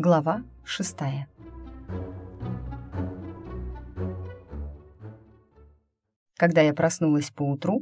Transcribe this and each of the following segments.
Глава шестая. Когда я проснулась поутру,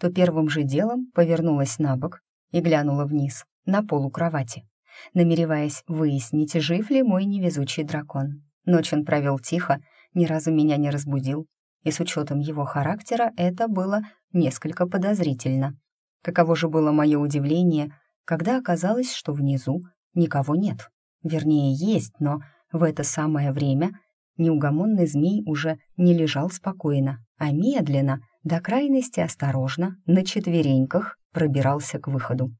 то первым же делом повернулась на бок и глянула вниз, на полу кровати, намереваясь выяснить, жив ли мой невезучий дракон. Ночь он провел тихо, ни разу меня не разбудил, и с учетом его характера это было несколько подозрительно. Каково же было мое удивление, когда оказалось, что внизу никого нет. Вернее, есть, но в это самое время неугомонный змей уже не лежал спокойно, а медленно, до крайности осторожно, на четвереньках пробирался к выходу.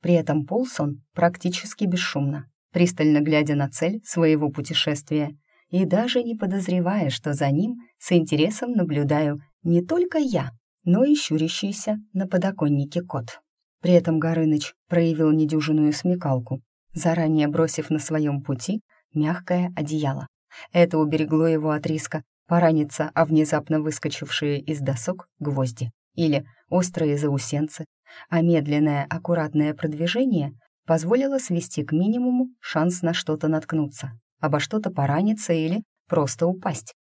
При этом полз он практически бесшумно, пристально глядя на цель своего путешествия и даже не подозревая, что за ним с интересом наблюдаю не только я, но и щурящийся на подоконнике кот. При этом Горыныч проявил недюжинную смекалку, заранее бросив на своем пути мягкое одеяло. Это уберегло его от риска пораниться о внезапно выскочившие из досок гвозди или острые заусенцы, а медленное, аккуратное продвижение позволило свести к минимуму шанс на что-то наткнуться, обо что-то пораниться или просто упасть.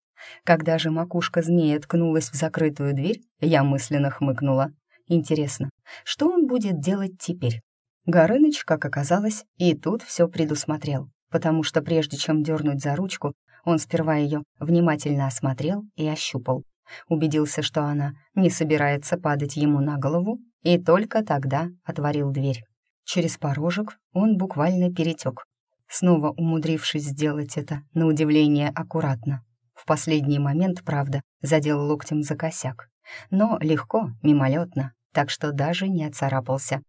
Когда же макушка змея ткнулась в закрытую дверь, я мысленно хмыкнула. Интересно, что он будет делать теперь? Горыныч, как оказалось, и тут все предусмотрел, потому что прежде чем дернуть за ручку, он сперва ее внимательно осмотрел и ощупал. Убедился, что она не собирается падать ему на голову, и только тогда отворил дверь. Через порожек он буквально перетек, снова умудрившись сделать это, на удивление, аккуратно. В последний момент, правда, задел локтем за косяк, но легко, мимолетно, так что даже не отцарапался,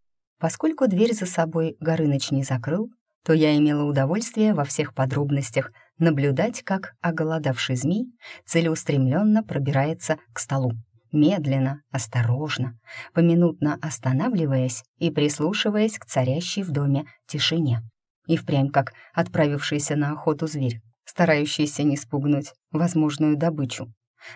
Поскольку дверь за собой Горыныч не закрыл, то я имела удовольствие во всех подробностях наблюдать, как оголодавший змей целеустремленно пробирается к столу. Медленно, осторожно, поминутно останавливаясь и прислушиваясь к царящей в доме тишине. И впрямь как отправившийся на охоту зверь, старающийся не спугнуть возможную добычу.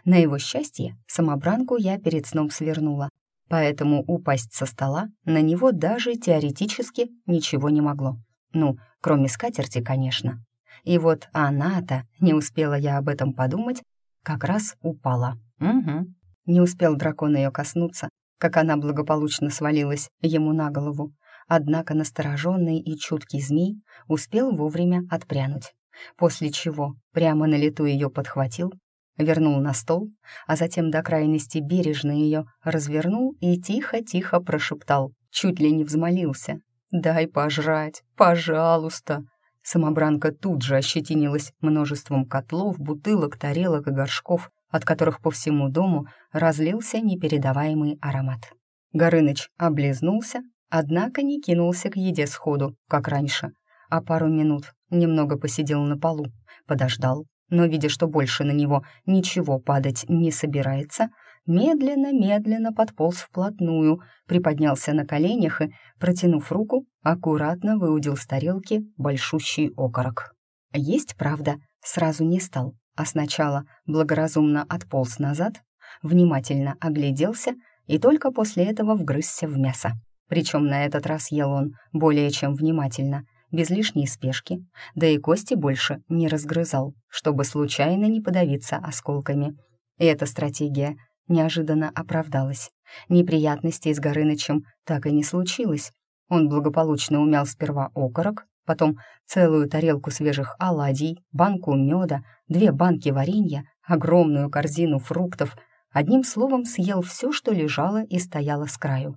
На его счастье самобранку я перед сном свернула, поэтому упасть со стола на него даже теоретически ничего не могло. Ну, кроме скатерти, конечно. И вот она-то, не успела я об этом подумать, как раз упала. Угу. Не успел дракон ее коснуться, как она благополучно свалилась ему на голову. Однако настороженный и чуткий змей успел вовремя отпрянуть, после чего прямо на лету ее подхватил вернул на стол, а затем до крайности бережно ее развернул и тихо-тихо прошептал, чуть ли не взмолился. «Дай пожрать, пожалуйста!» Самобранка тут же ощетинилась множеством котлов, бутылок, тарелок и горшков, от которых по всему дому разлился непередаваемый аромат. Горыныч облизнулся, однако не кинулся к еде сходу, как раньше, а пару минут немного посидел на полу, подождал, но, видя, что больше на него ничего падать не собирается, медленно-медленно подполз вплотную, приподнялся на коленях и, протянув руку, аккуратно выудил с тарелки большущий окорок. Есть, правда, сразу не стал, а сначала благоразумно отполз назад, внимательно огляделся и только после этого вгрызся в мясо. Причем на этот раз ел он более чем внимательно — без лишней спешки, да и кости больше не разгрызал, чтобы случайно не подавиться осколками. И эта стратегия неожиданно оправдалась. Неприятностей с Горынычем так и не случилось. Он благополучно умял сперва окорок, потом целую тарелку свежих оладий, банку меда, две банки варенья, огромную корзину фруктов, одним словом съел все, что лежало и стояло с краю.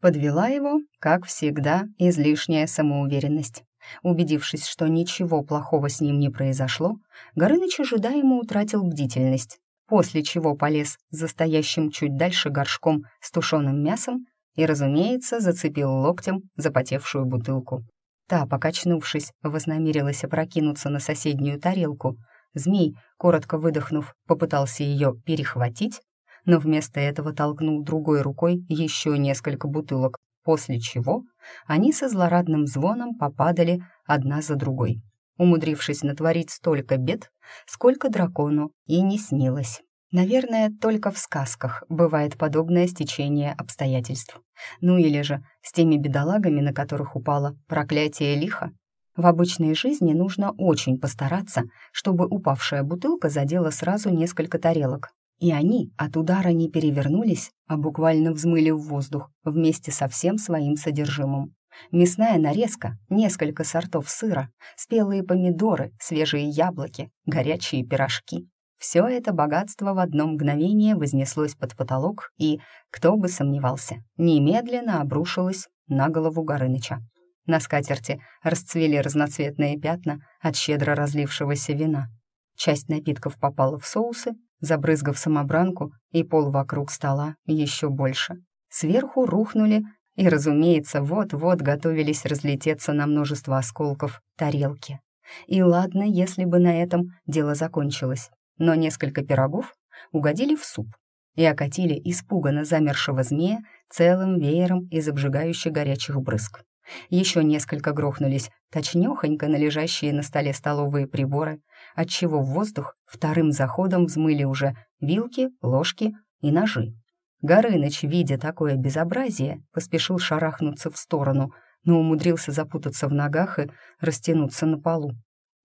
Подвела его, как всегда, излишняя самоуверенность. Убедившись, что ничего плохого с ним не произошло, Горыныч ожидаемо утратил бдительность, после чего полез за стоящим чуть дальше горшком с тушеным мясом и, разумеется, зацепил локтем запотевшую бутылку. Та, покачнувшись, вознамерилась опрокинуться на соседнюю тарелку. Змей, коротко выдохнув, попытался ее перехватить, но вместо этого толкнул другой рукой еще несколько бутылок, после чего они со злорадным звоном попадали одна за другой, умудрившись натворить столько бед, сколько дракону и не снилось. Наверное, только в сказках бывает подобное стечение обстоятельств. Ну или же с теми бедолагами, на которых упало проклятие лиха. В обычной жизни нужно очень постараться, чтобы упавшая бутылка задела сразу несколько тарелок, и они от удара не перевернулись, а буквально взмыли в воздух вместе со всем своим содержимым. Мясная нарезка, несколько сортов сыра, спелые помидоры, свежие яблоки, горячие пирожки. Все это богатство в одно мгновение вознеслось под потолок и, кто бы сомневался, немедленно обрушилось на голову Горыныча. На скатерти расцвели разноцветные пятна от щедро разлившегося вина. Часть напитков попала в соусы, забрызгав самобранку и пол вокруг стола еще больше. Сверху рухнули и, разумеется, вот-вот готовились разлететься на множество осколков тарелки. И ладно, если бы на этом дело закончилось но несколько пирогов угодили в суп и окатили испуганно замершего змея целым веером из обжигающих горячих брызг. Еще несколько грохнулись точнёхонько на лежащие на столе столовые приборы, отчего в воздух вторым заходом взмыли уже вилки, ложки и ножи. Горыныч, видя такое безобразие, поспешил шарахнуться в сторону, но умудрился запутаться в ногах и растянуться на полу.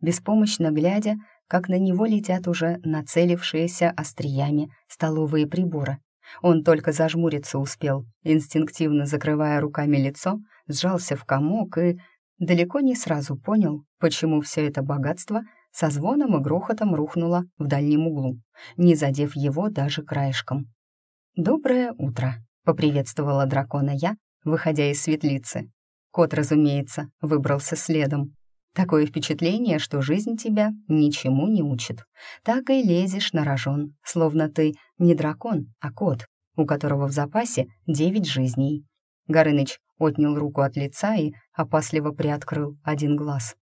Беспомощно глядя, как на него летят уже нацелившиеся остриями столовые приборы. Он только зажмуриться успел, инстинктивно закрывая руками лицо, сжался в комок и далеко не сразу понял, почему все это богатство со звоном и грохотом рухнуло в дальнем углу, не задев его даже краешком. «Доброе утро», — поприветствовала дракона я, выходя из светлицы. Кот, разумеется, выбрался следом. Такое впечатление, что жизнь тебя ничему не учит. Так и лезешь на рожон, словно ты не дракон, а кот, у которого в запасе девять жизней. Горыныч отнял руку от лица и опасливо приоткрыл один глаз.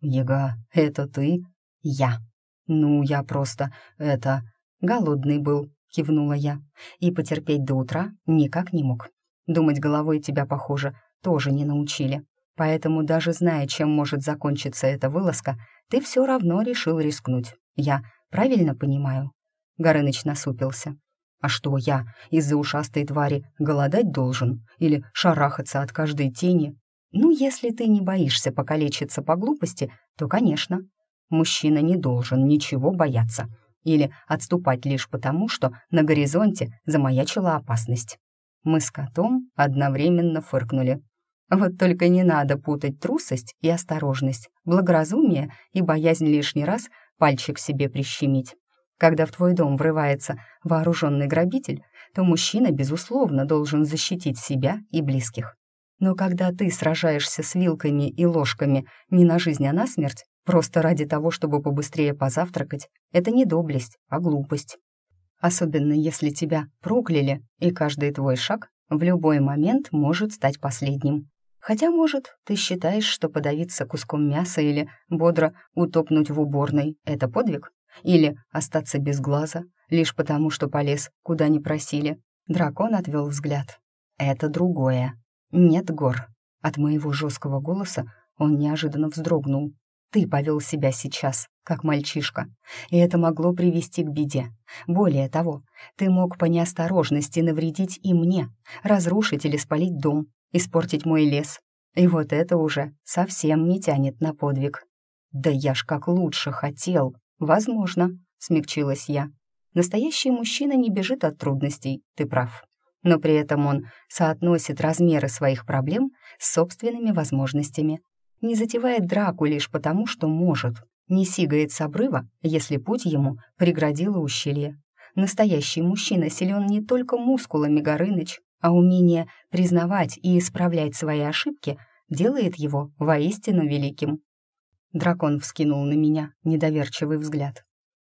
«Ега, это ты?» «Я». «Ну, я просто... это... голодный был», — кивнула я. «И потерпеть до утра никак не мог. Думать головой тебя, похоже, тоже не научили. Поэтому, даже зная, чем может закончиться эта вылазка, ты все равно решил рискнуть. Я правильно понимаю?» Горыныч насупился. «А что я из-за ушастой твари голодать должен? Или шарахаться от каждой тени? Ну, если ты не боишься покалечиться по глупости, то, конечно. Мужчина не должен ничего бояться. Или отступать лишь потому, что на горизонте замаячила опасность». Мы с котом одновременно фыркнули. Вот только не надо путать трусость и осторожность, благоразумие и боязнь лишний раз пальчик себе прищемить. Когда в твой дом врывается вооруженный грабитель, то мужчина, безусловно, должен защитить себя и близких. Но когда ты сражаешься с вилками и ложками не на жизнь, а на смерть, просто ради того, чтобы побыстрее позавтракать, это не доблесть, а глупость. Особенно если тебя прокляли, и каждый твой шаг в любой момент может стать последним. Хотя, может, ты считаешь, что подавиться куском мяса или бодро утопнуть в уборной — это подвиг? Или остаться без глаза, лишь потому, что полез, куда не просили? Дракон отвел взгляд. Это другое. Нет гор. От моего жесткого голоса он неожиданно вздрогнул. Ты повел себя сейчас, как мальчишка, и это могло привести к беде. Более того, ты мог по неосторожности навредить и мне, разрушить или спалить дом, испортить мой лес. И вот это уже совсем не тянет на подвиг. «Да я ж как лучше хотел!» «Возможно», — смягчилась я. «Настоящий мужчина не бежит от трудностей, ты прав. Но при этом он соотносит размеры своих проблем с собственными возможностями. Не затевает драку лишь потому, что может. Не сигает с обрыва, если путь ему преградило ущелье. Настоящий мужчина силен не только мускулами Горыныч, а умение признавать и исправлять свои ошибки делает его воистину великим. Дракон вскинул на меня недоверчивый взгляд.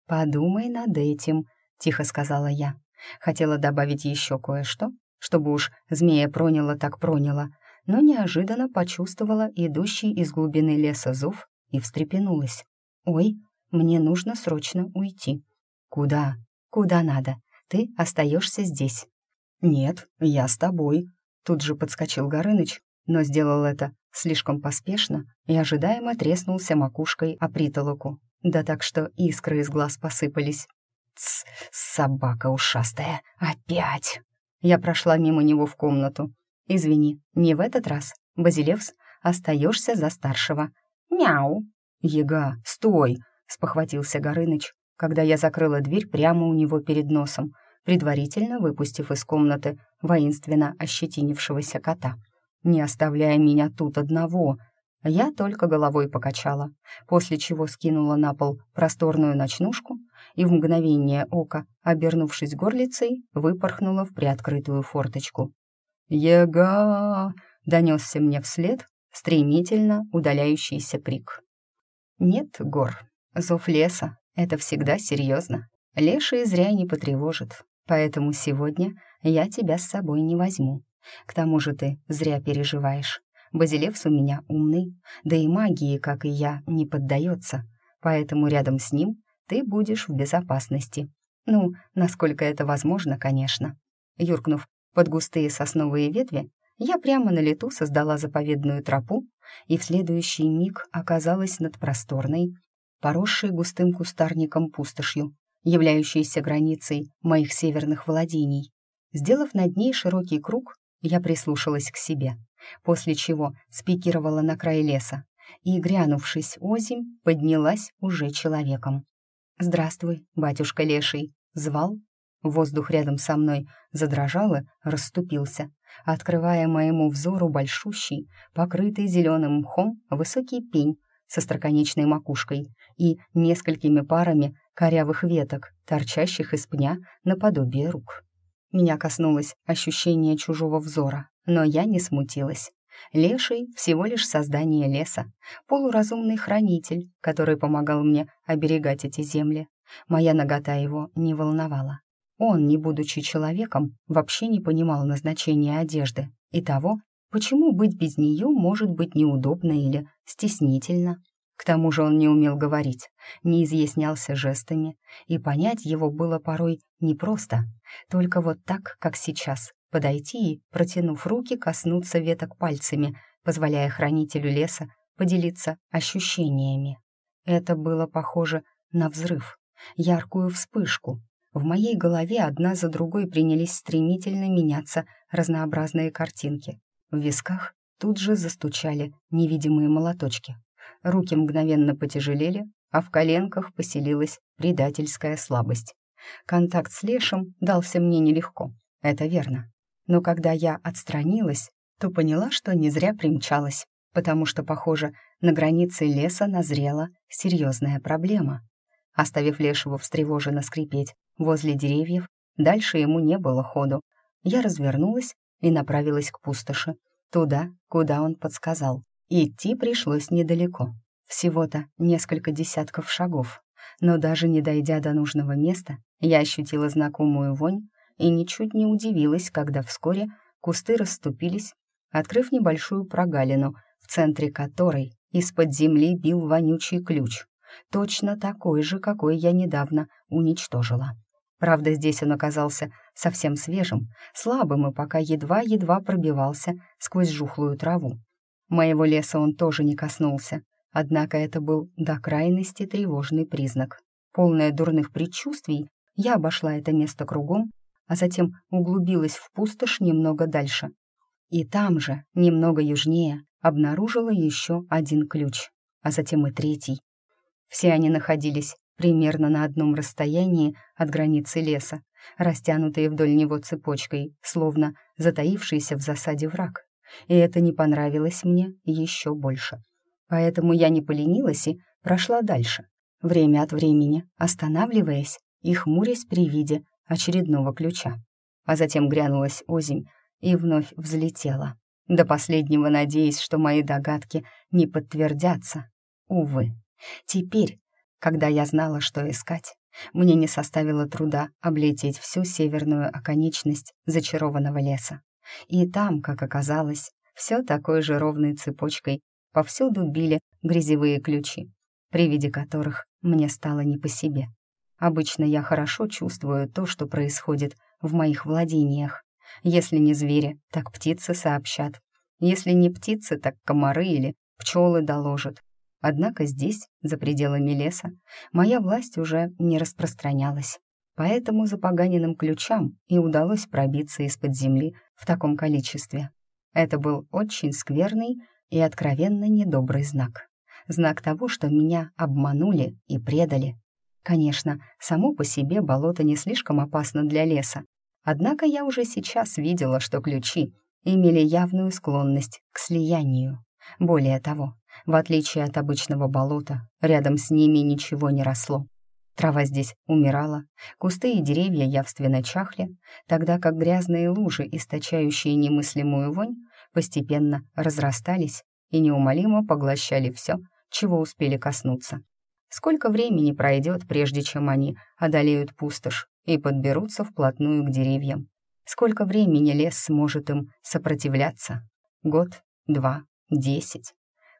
«Подумай над этим», — тихо сказала я. Хотела добавить еще кое-что, чтобы уж змея проняла так проняла, но неожиданно почувствовала идущий из глубины леса зов и встрепенулась. «Ой, мне нужно срочно уйти». «Куда?» «Куда надо. Ты остаешься здесь». «Нет, я с тобой», — тут же подскочил Горыныч, но сделал это слишком поспешно и ожидаемо треснулся макушкой о притолоку, да так что искры из глаз посыпались. «Тсс, собака ушастая, опять!» Я прошла мимо него в комнату. «Извини, не в этот раз. Базилевс, остаешься за старшего». «Мяу!» «Ега, стой!» — спохватился Горыныч, когда я закрыла дверь прямо у него перед носом, предварительно выпустив из комнаты воинственно ощетинившегося кота. «Не оставляя меня тут одного!» Я только головой покачала, после чего скинула на пол просторную ночнушку и в мгновение ока, обернувшись горлицей, выпорхнула в приоткрытую форточку. «Ега!» — донесся мне вслед стремительно удаляющийся крик. «Нет, Гор, зов леса — это всегда серьезно. Леший зря не потревожит, поэтому сегодня я тебя с собой не возьму. К тому же ты зря переживаешь. Базилевс у меня умный, да и магии, как и я, не поддается, поэтому рядом с ним ты будешь в безопасности. Ну, насколько это возможно, конечно. Юркнув под густые сосновые ветви, я прямо на лету создала заповедную тропу и в следующий миг оказалась над просторной, поросшей густым кустарником пустошью, являющейся границей моих северных владений. Сделав над ней широкий круг, я прислушалась к себе — после чего спикировала на край леса и, грянувшись озимь, поднялась уже человеком. «Здравствуй, батюшка Леший!» — звал. Воздух рядом со мной задрожал и расступился, открывая моему взору большущий, покрытый зеленым мхом, высокий пень со строконечной макушкой и несколькими парами корявых веток, торчащих из пня наподобие рук. Меня коснулось ощущение чужого взора, но я не смутилась. Леший — всего лишь создание леса, полуразумный хранитель, который помогал мне оберегать эти земли. Моя нагота его не волновала. Он, не будучи человеком, вообще не понимал назначения одежды и того, почему быть без нее может быть неудобно или стеснительно. К тому же он не умел говорить, не изъяснялся жестами, и понять его было порой непросто. Только вот так, как сейчас, подойти и, протянув руки, коснуться веток пальцами, позволяя хранителю леса поделиться ощущениями. Это было похоже на взрыв, яркую вспышку. В моей голове одна за другой принялись стремительно меняться разнообразные картинки. В висках тут же застучали невидимые молоточки. Руки мгновенно потяжелели, а в коленках поселилась предательская слабость. Контакт с Лешем дался мне нелегко, это верно. Но когда я отстранилась, то поняла, что не зря примчалась, потому что, похоже, на границе леса назрела серьезная проблема. Оставив Лешего встревоженно скрипеть возле деревьев, дальше ему не было ходу. Я развернулась и направилась к пустоши, туда, куда он подсказал. Идти пришлось недалеко, всего-то несколько десятков шагов. Но даже не дойдя до нужного места, я ощутила знакомую вонь и ничуть не удивилась, когда вскоре кусты расступились, открыв небольшую прогалину, в центре которой из-под земли бил вонючий ключ, точно такой же, какой я недавно уничтожила. Правда, здесь он оказался совсем свежим, слабым и пока едва-едва пробивался сквозь жухлую траву. Моего леса он тоже не коснулся, однако это был до крайности тревожный признак. Полная дурных предчувствий, я обошла это место кругом, а затем углубилась в пустошь немного дальше. И там же, немного южнее, обнаружила еще один ключ, а затем и третий. Все они находились примерно на одном расстоянии от границы леса, растянутые вдоль него цепочкой, словно затаившийся в засаде враг и это не понравилось мне еще больше. Поэтому я не поленилась и прошла дальше, время от времени останавливаясь и хмурясь при виде очередного ключа. А затем грянулась озимь и вновь взлетела, до последнего надеясь, что мои догадки не подтвердятся. Увы, теперь, когда я знала, что искать, мне не составило труда облететь всю северную оконечность зачарованного леса. И там, как оказалось, все такой же ровной цепочкой повсюду били грязевые ключи, при виде которых мне стало не по себе. Обычно я хорошо чувствую то, что происходит в моих владениях. Если не звери, так птицы сообщат. Если не птицы, так комары или пчелы доложат. Однако здесь, за пределами леса, моя власть уже не распространялась. Поэтому за поганенным ключам и удалось пробиться из-под земли в таком количестве. Это был очень скверный и откровенно недобрый знак. знак того, что меня обманули и предали. Конечно, само по себе болото не слишком опасно для леса, однако я уже сейчас видела, что ключи имели явную склонность к слиянию. Более того, в отличие от обычного болота, рядом с ними ничего не росло. Трава здесь умирала, кусты и деревья явственно чахли, тогда как грязные лужи, источающие немыслимую вонь, постепенно разрастались и неумолимо поглощали все, чего успели коснуться. Сколько времени пройдет, прежде чем они одолеют пустошь и подберутся вплотную к деревьям? Сколько времени лес сможет им сопротивляться? Год, два, десять.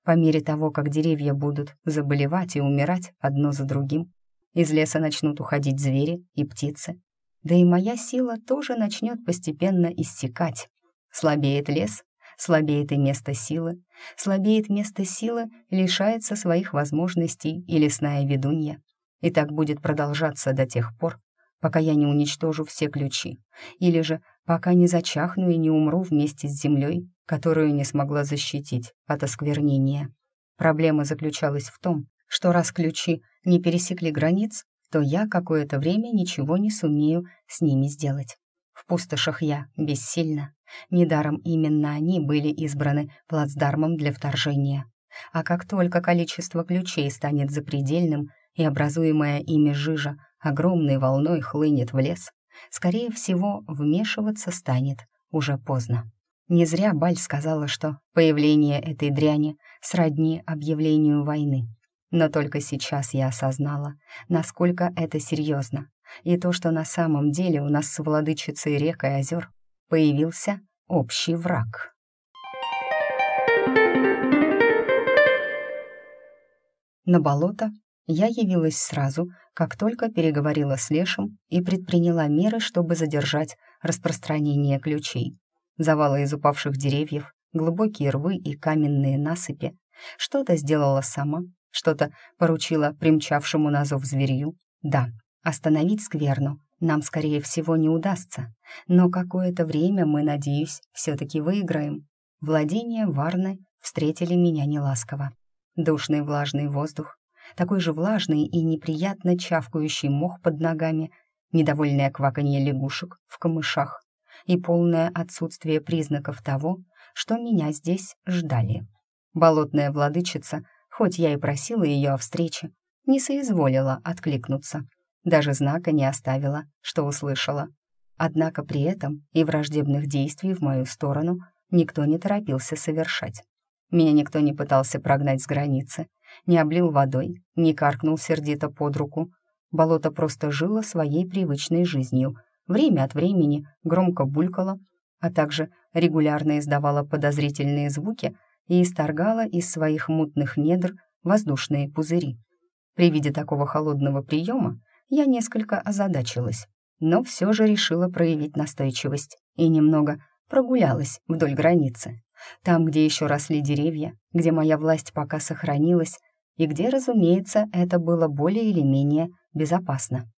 По мере того, как деревья будут заболевать и умирать одно за другим, из леса начнут уходить звери и птицы. Да и моя сила тоже начнет постепенно иссякать. Слабеет лес, слабеет и место силы. Слабеет место силы, лишается своих возможностей и лесная ведунья. И так будет продолжаться до тех пор, пока я не уничтожу все ключи, или же пока не зачахну и не умру вместе с землей, которую не смогла защитить от осквернения. Проблема заключалась в том, что раз ключи не пересекли границ, то я какое-то время ничего не сумею с ними сделать. В пустошах я бессильна. Недаром именно они были избраны плацдармом для вторжения. А как только количество ключей станет запредельным и образуемая ими жижа огромной волной хлынет в лес, скорее всего, вмешиваться станет уже поздно. Не зря Баль сказала, что появление этой дряни сродни объявлению войны. Но только сейчас я осознала, насколько это серьезно, и то, что на самом деле у нас с владычицей рек и озер появился общий враг. На болото я явилась сразу, как только переговорила с Лешем и предприняла меры, чтобы задержать распространение ключей. Завалы из упавших деревьев, глубокие рвы и каменные насыпи. Что-то сделала сама, что-то поручила примчавшему на зов зверью. Да, остановить скверну нам, скорее всего, не удастся, но какое-то время мы, надеюсь, все-таки выиграем. Владения Варны встретили меня неласково. Душный влажный воздух, такой же влажный и неприятно чавкающий мох под ногами, недовольное кваканье лягушек в камышах и полное отсутствие признаков того, что меня здесь ждали. Болотная владычица хоть я и просила ее о встрече, не соизволила откликнуться, даже знака не оставила, что услышала. Однако при этом и враждебных действий в мою сторону никто не торопился совершать. Меня никто не пытался прогнать с границы, не облил водой, не каркнул сердито под руку. Болото просто жило своей привычной жизнью, время от времени громко булькало, а также регулярно издавало подозрительные звуки, и исторгала из своих мутных недр воздушные пузыри. При виде такого холодного приема я несколько озадачилась, но все же решила проявить настойчивость и немного прогулялась вдоль границы. Там, где еще росли деревья, где моя власть пока сохранилась, и где, разумеется, это было более или менее безопасно.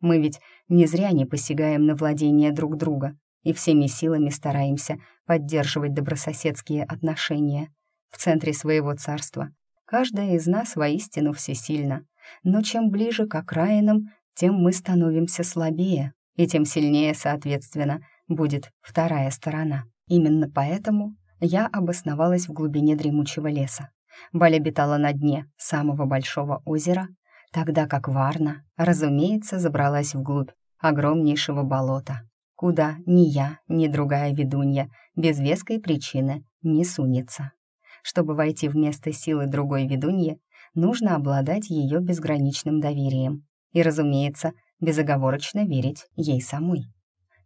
Мы ведь не зря не посягаем на владение друг друга, и всеми силами стараемся поддерживать добрососедские отношения. В центре своего царства каждая из нас воистину всесильна, но чем ближе к окраинам, тем мы становимся слабее, и тем сильнее, соответственно, будет вторая сторона. Именно поэтому я обосновалась в глубине дремучего леса. Баль обитала на дне самого большого озера, тогда как Варна, разумеется, забралась вглубь огромнейшего болота куда ни я, ни другая ведунья без веской причины не сунется. Чтобы войти в место силы другой ведуньи, нужно обладать ее безграничным доверием и, разумеется, безоговорочно верить ей самой.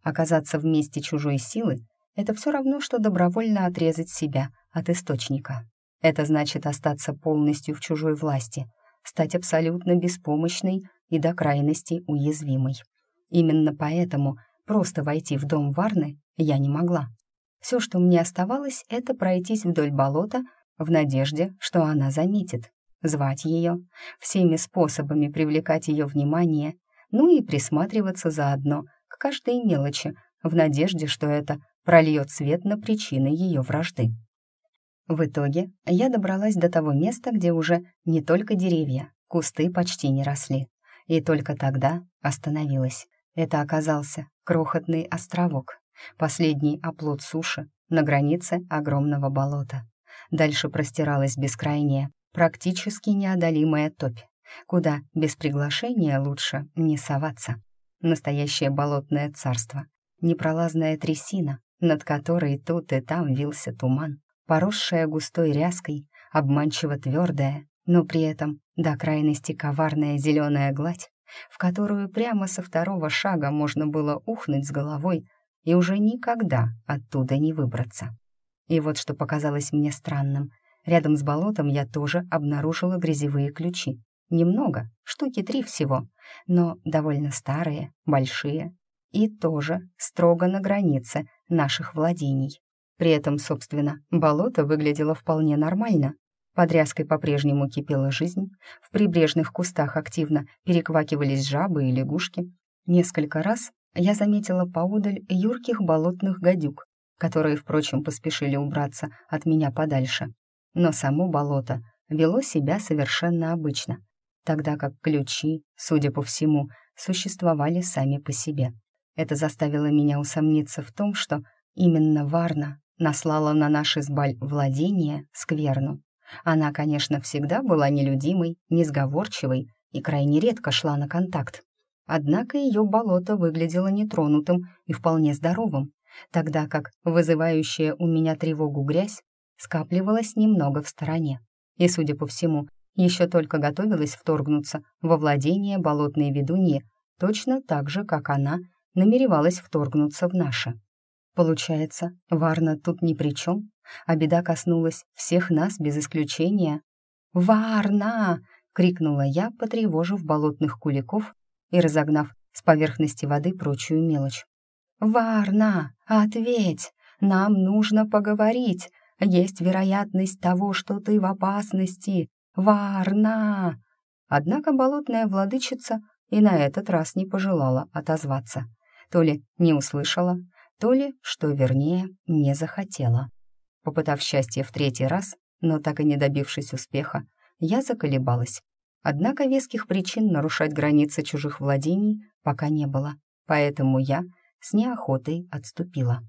Оказаться в месте чужой силы — это все равно, что добровольно отрезать себя от источника. Это значит остаться полностью в чужой власти, стать абсолютно беспомощной и до крайности уязвимой. Именно поэтому Просто войти в дом Варны я не могла. Все, что мне оставалось, это пройтись вдоль болота в надежде, что она заметит, звать ее, всеми способами привлекать ее внимание, ну и присматриваться заодно к каждой мелочи, в надежде, что это прольет свет на причины ее вражды. В итоге я добралась до того места, где уже не только деревья, кусты почти не росли. И только тогда остановилась. Это оказался крохотный островок, последний оплот суши на границе огромного болота. Дальше простиралась бескрайняя, практически неодолимая топь, куда без приглашения лучше не соваться. Настоящее болотное царство, непролазная трясина, над которой тут и там вился туман, поросшая густой ряской, обманчиво твердая, но при этом до крайности коварная зеленая гладь, в которую прямо со второго шага можно было ухнуть с головой и уже никогда оттуда не выбраться. И вот что показалось мне странным. Рядом с болотом я тоже обнаружила грязевые ключи. Немного, штуки три всего, но довольно старые, большие и тоже строго на границе наших владений. При этом, собственно, болото выглядело вполне нормально. Под ряской по-прежнему кипела жизнь, в прибрежных кустах активно переквакивались жабы и лягушки. Несколько раз я заметила поодаль юрких болотных гадюк, которые, впрочем, поспешили убраться от меня подальше. Но само болото вело себя совершенно обычно, тогда как ключи, судя по всему, существовали сами по себе. Это заставило меня усомниться в том, что именно Варна наслала на наш избаль владение скверну. Она, конечно, всегда была нелюдимой, несговорчивой и крайне редко шла на контакт. Однако ее болото выглядело нетронутым и вполне здоровым, тогда как вызывающая у меня тревогу грязь скапливалась немного в стороне. И, судя по всему, еще только готовилась вторгнуться во владение болотной ведуньи, точно так же, как она намеревалась вторгнуться в наше. Получается, Варна тут ни при чем, а беда коснулась всех нас без исключения. «Варна!» — крикнула я, потревожив болотных куликов и разогнав с поверхности воды прочую мелочь. «Варна, ответь! Нам нужно поговорить! Есть вероятность того, что ты в опасности! Варна!» Однако болотная владычица и на этот раз не пожелала отозваться. То ли не услышала, то ли, что вернее, не захотела. Попытав счастье в третий раз, но так и не добившись успеха, я заколебалась. Однако веских причин нарушать границы чужих владений пока не было, поэтому я с неохотой отступила.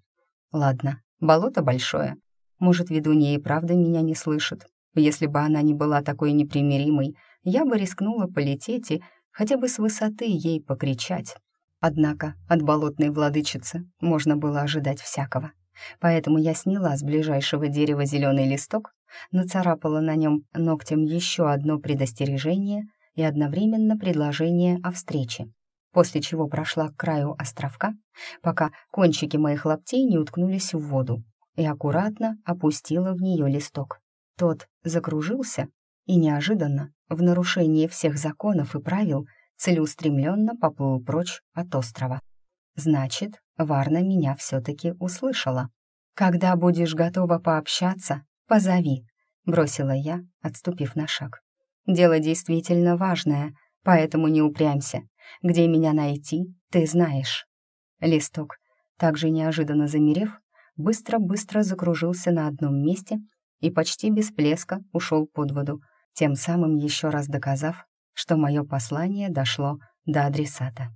Ладно, болото большое. Может, ведунья и правда меня не слышит. Если бы она не была такой непримиримой, я бы рискнула полететь и хотя бы с высоты ей покричать. Однако от болотной владычицы можно было ожидать всякого. Поэтому я сняла с ближайшего дерева зеленый листок, нацарапала на нем ногтем еще одно предостережение и одновременно предложение о встрече после чего прошла к краю островка, пока кончики моих лаптей не уткнулись в воду, и аккуратно опустила в нее листок. Тот закружился и неожиданно, в нарушении всех законов и правил, целеустремленно поплыл прочь от острова. Значит, Варна меня все-таки услышала. «Когда будешь готова пообщаться, позови», — бросила я, отступив на шаг. «Дело действительно важное, поэтому не упрямься. Где меня найти, ты знаешь». Листок, также неожиданно замерев, быстро-быстро закружился на одном месте и почти без плеска ушел под воду, тем самым еще раз доказав, что мое послание дошло до адресата.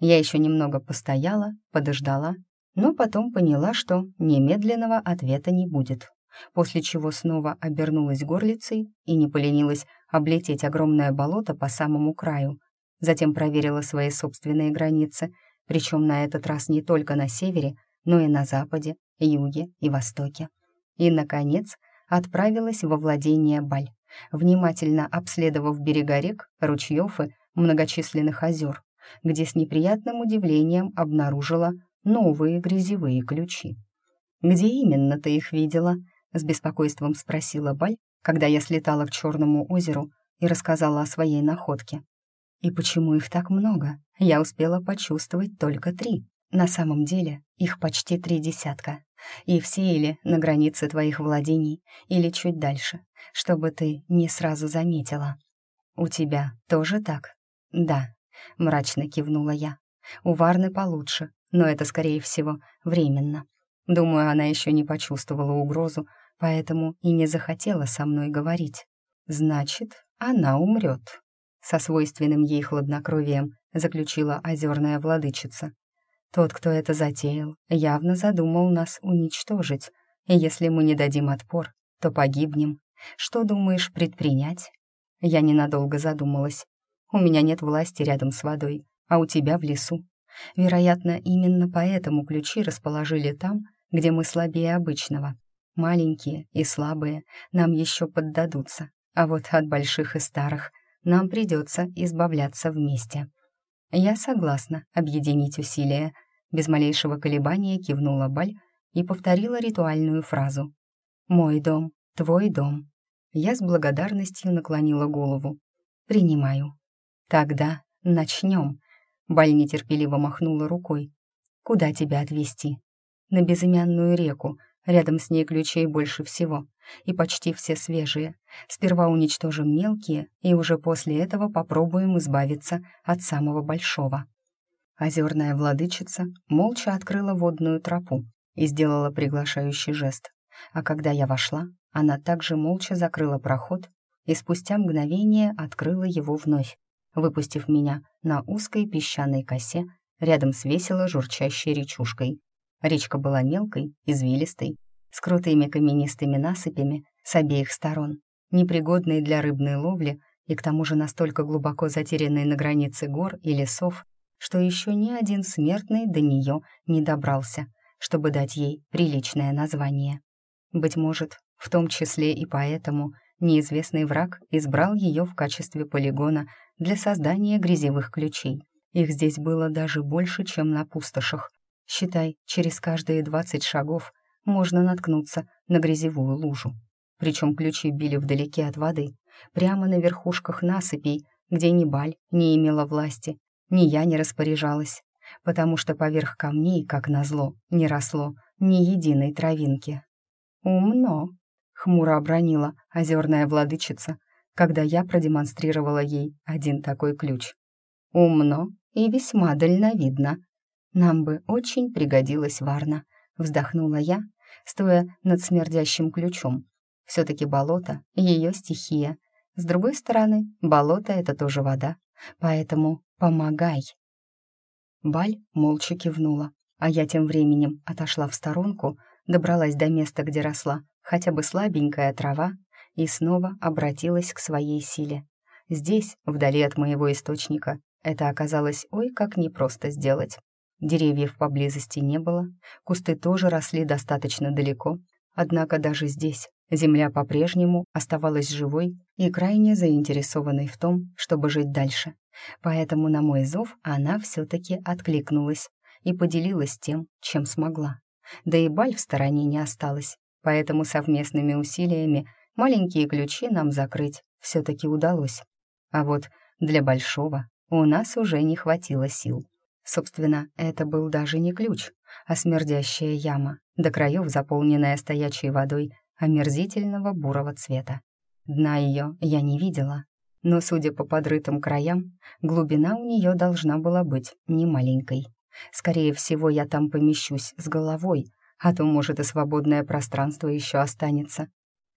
Я еще немного постояла, подождала, но потом поняла, что немедленного ответа не будет, после чего снова обернулась горлицей и не поленилась облететь огромное болото по самому краю, затем проверила свои собственные границы, причем на этот раз не только на севере, но и на западе, юге и востоке. И, наконец, отправилась во владение Баль, внимательно обследовав берега рек, ручьев и многочисленных озер, где с неприятным удивлением обнаружила новые грязевые ключи. «Где именно ты их видела?» — с беспокойством спросила Баль, когда я слетала к Черному озеру и рассказала о своей находке. И почему их так много? Я успела почувствовать только три. На самом деле их почти три десятка. И все или на границе твоих владений, или чуть дальше, чтобы ты не сразу заметила. У тебя тоже так? Да, мрачно кивнула я. У Варны получше, но это, скорее всего, временно. Думаю, она еще не почувствовала угрозу, поэтому и не захотела со мной говорить. Значит, она умрет. Со свойственным ей хладнокровием заключила озерная владычица. Тот, кто это затеял, явно задумал нас уничтожить, и если мы не дадим отпор, то погибнем. Что думаешь предпринять? Я ненадолго задумалась. У меня нет власти рядом с водой, а у тебя в лесу. Вероятно, именно поэтому ключи расположили там, где мы слабее обычного. Маленькие и слабые нам еще поддадутся, а вот от больших и старых нам придется избавляться вместе. Я согласна объединить усилия. Без малейшего колебания кивнула Баль и повторила ритуальную фразу. «Мой дом, твой дом». Я с благодарностью наклонила голову. «Принимаю». «Тогда начнем», Баль нетерпеливо махнула рукой. «Куда тебя отвезти?» «На безымянную реку. Рядом с ней ключей больше всего. И почти все свежие. Сперва уничтожим мелкие, и уже после этого попробуем избавиться от самого большого». Озерная владычица молча открыла водную тропу и сделала приглашающий жест. А когда я вошла, она также молча закрыла проход и спустя мгновение открыла его вновь выпустив меня на узкой песчаной косе рядом с весело журчащей речушкой. Речка была мелкой, извилистой, с крутыми каменистыми насыпями с обеих сторон, непригодной для рыбной ловли и к тому же настолько глубоко затерянной на границе гор и лесов, что еще ни один смертный до нее не добрался, чтобы дать ей приличное название. Быть может, в том числе и поэтому неизвестный враг избрал ее в качестве полигона для создания грязевых ключей. Их здесь было даже больше, чем на пустошах. Считай, через каждые 20 шагов можно наткнуться на грязевую лужу. Причем ключи били вдалеке от воды, прямо на верхушках насыпей, где ни Баль не имела власти, ни я не распоряжалась, потому что поверх камней, как назло, не росло ни единой травинки. «Умно», — хмуро обронила озерная владычица, когда я продемонстрировала ей один такой ключ. «Умно и весьма дальновидно. Нам бы очень пригодилась Варна», — вздохнула я, стоя над смердящим ключом. Все-таки болото — ее стихия. С другой стороны, болото — это тоже вода, поэтому помогай. Баль молча кивнула, а я тем временем отошла в сторонку, добралась до места, где росла хотя бы слабенькая трава, и снова обратилась к своей силе. Здесь, вдали от моего источника, это оказалось ой как непросто сделать. Деревьев поблизости не было, кусты тоже росли достаточно далеко, однако даже здесь земля по-прежнему оставалась живой и крайне заинтересованной в том, чтобы жить дальше. Поэтому на мой зов она все-таки откликнулась и поделилась тем, чем смогла. Да и Баль в стороне не осталась, поэтому совместными усилиями маленькие ключи нам закрыть все-таки удалось. А вот для большого у нас уже не хватило сил. Собственно, это был даже не ключ, а смердящая яма, до краев заполненная стоячей водой омерзительного бурого цвета. Дна ее я не видела, но, судя по подрытым краям, глубина у нее должна была быть немаленькой. Скорее всего, я там помещусь с головой, а то, может, и свободное пространство еще останется.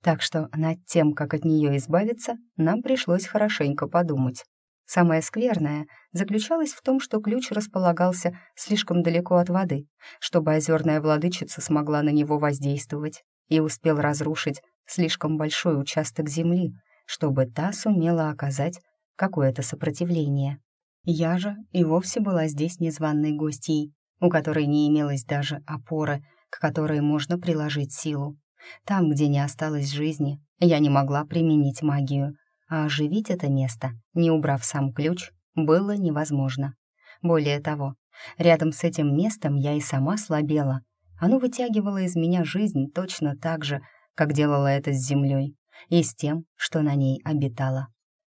Так что над тем, как от нее избавиться, нам пришлось хорошенько подумать. Самое скверное заключалось в том, что ключ располагался слишком далеко от воды, чтобы озерная владычица смогла на него воздействовать и успел разрушить слишком большой участок земли, чтобы та сумела оказать какое-то сопротивление. Я же и вовсе была здесь незваной гостьей, у которой не имелось даже опоры, к которой можно приложить силу. Там, где не осталось жизни, я не могла применить магию, а оживить это место, не убрав сам ключ, было невозможно. Более того, рядом с этим местом я и сама слабела. Оно вытягивало из меня жизнь точно так же, как делало это с землей и с тем, что на ней обитало.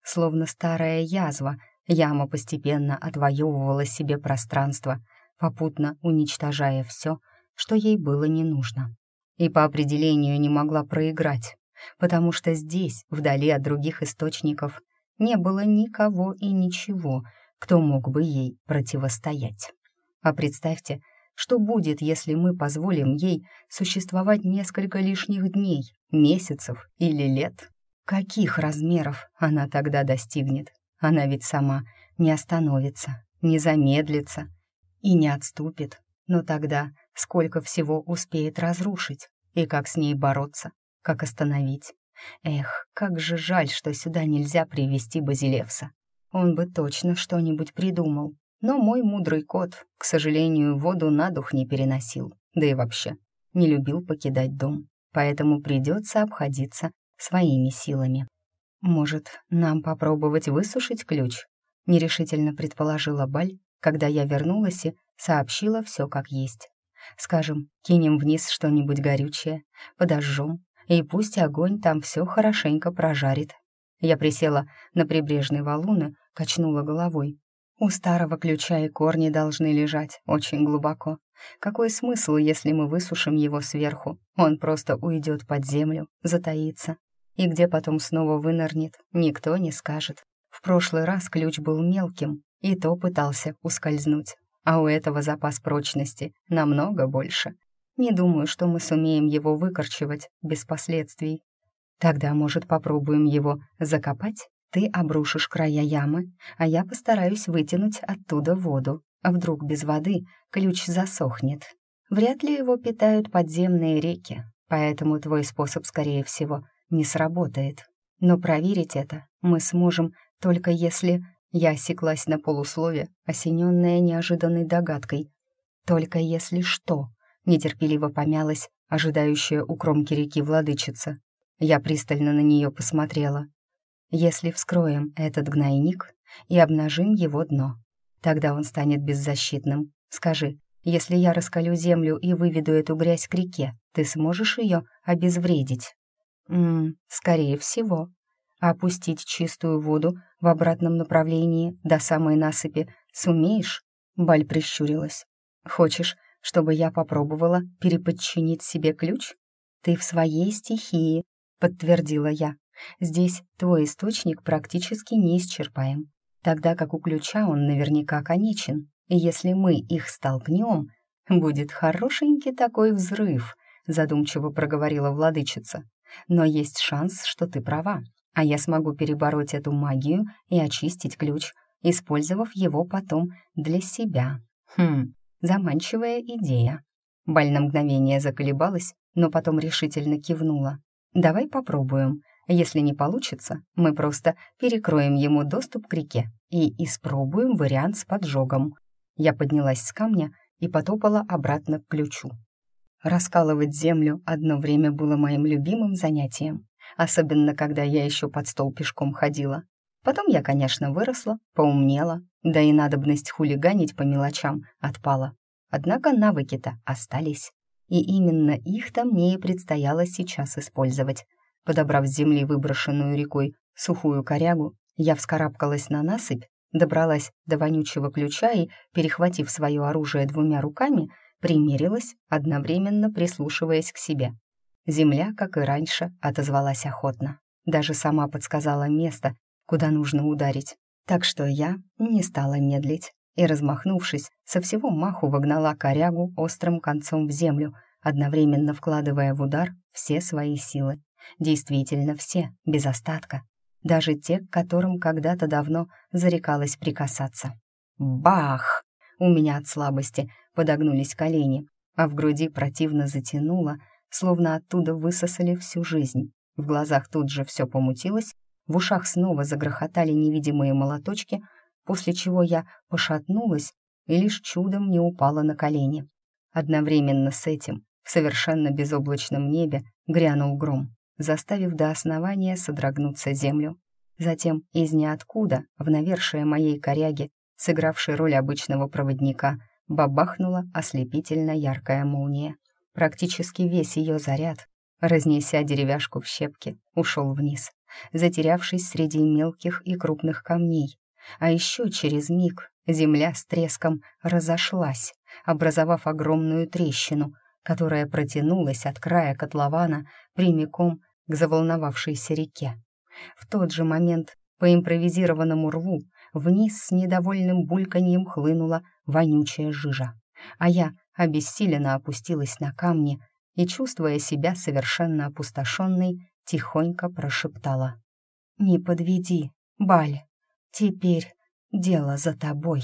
Словно старая язва, яма постепенно отвоевывала себе пространство, попутно уничтожая все, что ей было не нужно и по определению не могла проиграть, потому что здесь, вдали от других источников, не было никого и ничего, кто мог бы ей противостоять. А представьте, Что будет, если мы позволим ей существовать несколько лишних дней, месяцев или лет? Каких размеров она тогда достигнет? Она ведь сама не остановится, не замедлится и не отступит. Но тогда сколько всего успеет разрушить и как с ней бороться, как остановить? Эх, как же жаль, что сюда нельзя привести Базилевса. Он бы точно что-нибудь придумал. Но мой мудрый кот, к сожалению, воду на дух не переносил, да и вообще не любил покидать дом, поэтому придется обходиться своими силами. «Может, нам попробовать высушить ключ?» — нерешительно предположила Баль, когда я вернулась и сообщила все как есть. «Скажем, кинем вниз что-нибудь горючее, подожжем, и пусть огонь там все хорошенько прожарит». Я присела на прибрежные валуны, качнула головой. У старого ключа и корни должны лежать очень глубоко. Какой смысл, если мы высушим его сверху? Он просто уйдет под землю, затаится, и где потом снова вынырнет, никто не скажет. В прошлый раз ключ был мелким, и то пытался ускользнуть. А у этого запас прочности намного больше. Не думаю, что мы сумеем его выкорчевать без последствий. Тогда, может, попробуем его закопать? Ты обрушишь края ямы, а я постараюсь вытянуть оттуда воду. А вдруг без воды ключ засохнет? Вряд ли его питают подземные реки, поэтому твой способ, скорее всего, не сработает. Но проверить это мы сможем только если... Я осеклась на полуслове, осененная неожиданной догадкой. Только если что, нетерпеливо помялась, ожидающая у кромки реки владычица. Я пристально на нее посмотрела. Если вскроем этот гнойник и обнажим его дно, тогда он станет беззащитным. Скажи, если я раскалю землю и выведу эту грязь к реке, ты сможешь ее обезвредить? Ммм, скорее всего. А опустить чистую воду в обратном направлении до самой насыпи сумеешь? Баль прищурилась. Хочешь, чтобы я попробовала переподчинить себе ключ? Ты в своей стихии, подтвердила я. Здесь твой источник практически неисчерпаем, тогда как у ключа он наверняка конечен. И если мы их столкнем, будет хорошенький такой взрыв, задумчиво проговорила владычица но есть шанс, что ты права, а я смогу перебороть эту магию и очистить ключ, использовав его потом для себя. Хм, заманчивая идея. Баль на мгновение заколебалась, но потом решительно кивнула. «Давай попробуем. Если не получится, мы просто перекроем ему доступ к реке и испробуем вариант с поджогом». Я поднялась с камня и потопала обратно к ключу. Раскалывать землю одно время было моим любимым занятием, особенно когда я еще под стол пешком ходила. Потом я, конечно, выросла, поумнела, да и надобность хулиганить по мелочам отпала. Однако навыки-то остались, и именно их-то мне и предстояло сейчас использовать. Подобрав с земли выброшенную рекой сухую корягу, я вскарабкалась на насыпь, добралась до вонючего ключа и, перехватив свое оружие двумя руками, примерилась, одновременно прислушиваясь к себе. Земля, как и раньше, отозвалась охотно. Даже сама подсказала место, куда нужно ударить. Так что я не стала медлить и, размахнувшись, со всего маху вогнала корягу острым концом в землю, одновременно вкладывая в удар все свои силы. Действительно все, без остатка. Даже те, к которым когда-то давно зарекалась прикасаться. Бах! У меня от слабости подогнулись колени, а в груди противно затянуло, словно оттуда высосали всю жизнь. В глазах тут же все помутилось, в ушах снова загрохотали невидимые молоточки, после чего я пошатнулась и лишь чудом не упала на колени. Одновременно с этим в совершенно безоблачном небе грянул гром, заставив до основания содрогнуться землю. Затем из ниоткуда, в навершие моей коряги, сыгравшей роль обычного проводника, бабахнула ослепительно яркая молния. Практически весь ее заряд, разнеся деревяшку в щепки, ушел вниз, затерявшись среди мелких и крупных камней. А еще через миг земля с треском разошлась, образовав огромную трещину, которая протянулась от края котлована прямиком к заволновавшейся реке. В тот же момент по импровизированному рву вниз с недовольным бульканьем хлынула вонючая жижа. А я обессиленно опустилась на камни и, чувствуя себя совершенно опустошенной, тихонько прошептала. «Не подведи, Баль, теперь дело за тобой».